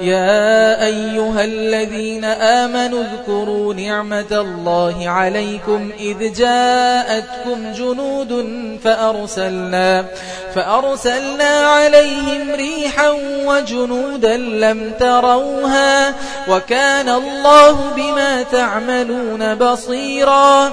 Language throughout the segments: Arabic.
يا أيها الذين آمنوا اذكروا نعمة الله عليكم إذ جاءتكم جنود فأرسلنا, فأرسلنا عليهم ريحا وجنودا لم تروها وكان الله بما تعملون بصيرا.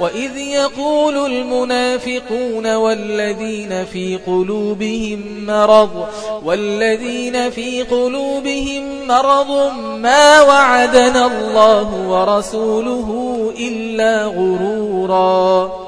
وإذ يقول المنافقون والذين في قلوبهم مرض والذين في قلوبهم مرض ما وعدنا الله ورسوله إلا غرورا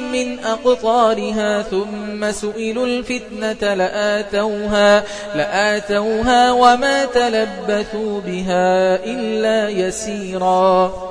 من أقطارها ثم سئلوا الفتنة لآتوها, لآتوها وما تلبثوا بها إلا يسيرا.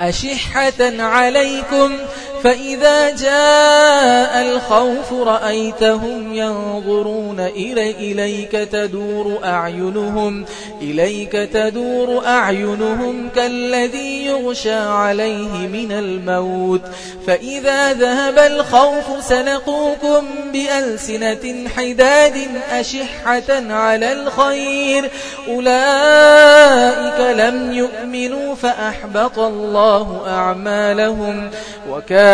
أشحة عليكم فإذا جاء الخوف رأيتهم ينظرون إلي إليك تدور أعينهم إليك تدور أعينهم كالذي يغشى عليه من الموت. فإذا ذهب الخوف سنقوكم بألسنة حداد أشحة على الخير. أولئك لم يؤمنوا فأحبط الله أعمالهم. وكان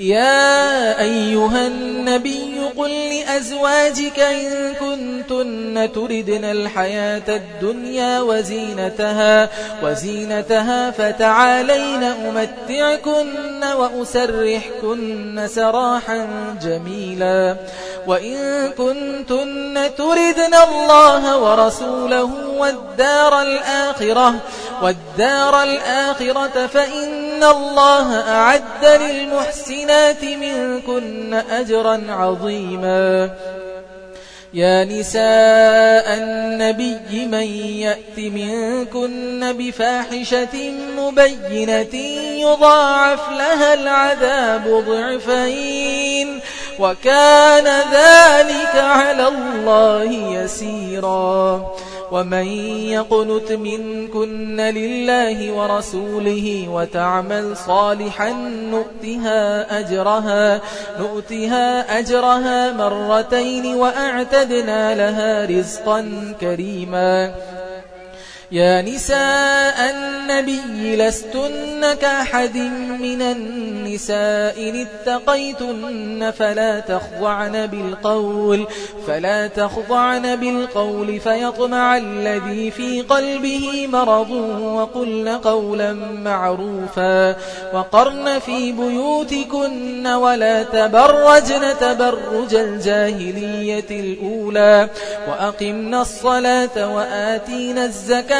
يا أيها النبي قل لأزواجك إن كنتن تردن الحياة الدنيا وزينتها وزينتها فتعالين أمتعكن وأسرحكن سراحا جميلا. وإن كنتن تردن الله ورسوله والدار الآخرة والدار الآخرة فإن الله أعد للمحسنات منكن أجرا عظيما. يا نساء النبي من يأت منكن بفاحشة مبينة يضاعف لها العذاب ضعفين وكان ذلك على الله يسيرا. ومن يقنت منكن لله ورسوله وتعمل صالحا نؤتها أجرها, نؤتها أجرها مرتين وأعتدنا لها رزقا كريما. يا نساء النبي لستن كأحد من النساء إن اتقيتن فلا تخضعن بالقول فلا تخضعن بالقول فيطمع الذي في قلبه مرض وقلن قولا معروفا وقرن في بيوتكن ولا تبرجن تبرج الجاهلية الأولى وأقمنا الصلاة وآتينا الزكاة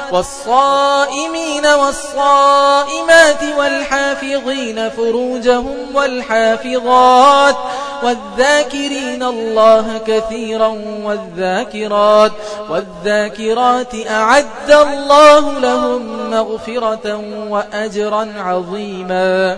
والصائمين والصائمات والحافظين فروجهم والحافظات والذاكرين الله كثيرا والذاكرات والذاكرات أعد الله لهم مغفرة وأجرا عظيما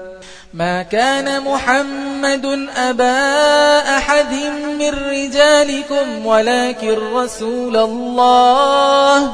ما كان محمد أبا أحد من رجالكم ولكن رسول الله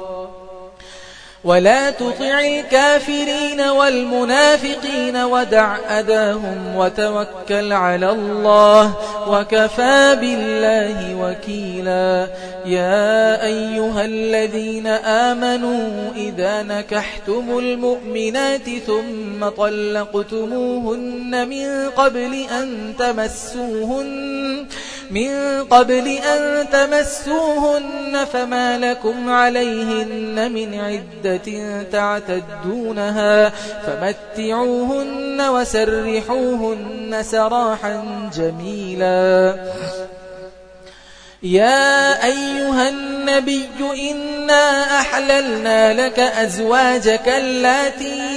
ولا تطع الكافرين والمنافقين ودع أداهم وتوكل على الله وكفى بالله وكيلا يا أيها الذين آمنوا إذا نكحتم المؤمنات ثم طلقتموهن من قبل أن تمسوهن من قبل أن تمسوهن فما لكم عليهن من عدة تعتدونها فمتعوهن وسرحوهن سراحا جميلا. يا أيها النبي إنا أحللنا لك أزواجك التي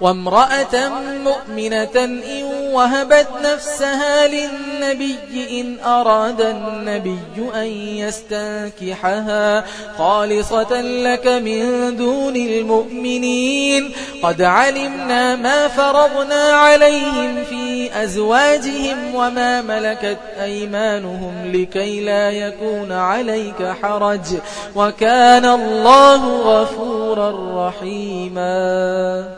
وامرأة مؤمنة إن وهبت نفسها للنبي إن أراد النبي أن يستنكحها خالصة لك من دون المؤمنين. قد علمنا ما فرضنا عليهم في أزواجهم وما ملكت أيمانهم لكي لا يكون عليك حرج. وكان الله غفورا رحيما.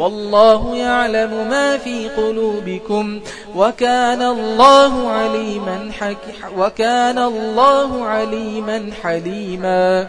والله يعلم ما في قلوبكم وكان الله عليما حكي وكان الله عليما حليما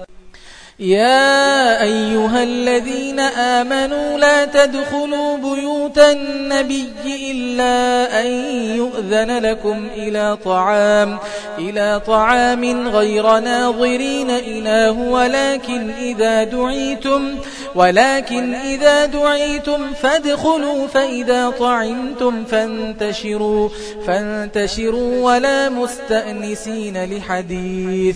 يا أيها الذين آمنوا لا تدخلوا بيوت النبي إلا أن يؤذن لكم إلى طعام إلى طعام غير ناظرين إله ولكن إذا دعيتم ولكن إذا دعيتم فادخلوا فإذا طعمتم فانتشروا فانتشروا ولا مستأنسين لحديث.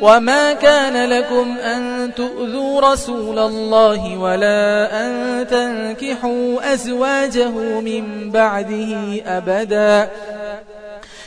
وما كان لكم أن تؤذوا رسول الله ولا أن تنكحوا أزواجه من بعده أبداً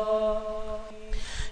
Lord.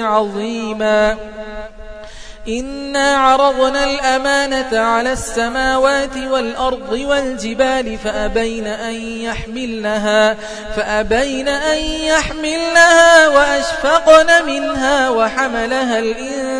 عظيما. إنا عرضنا الأمانة على السماوات والأرض والجبال فأبين أن يحملنها فأبين أن يحملنها وأشفقن منها وحملها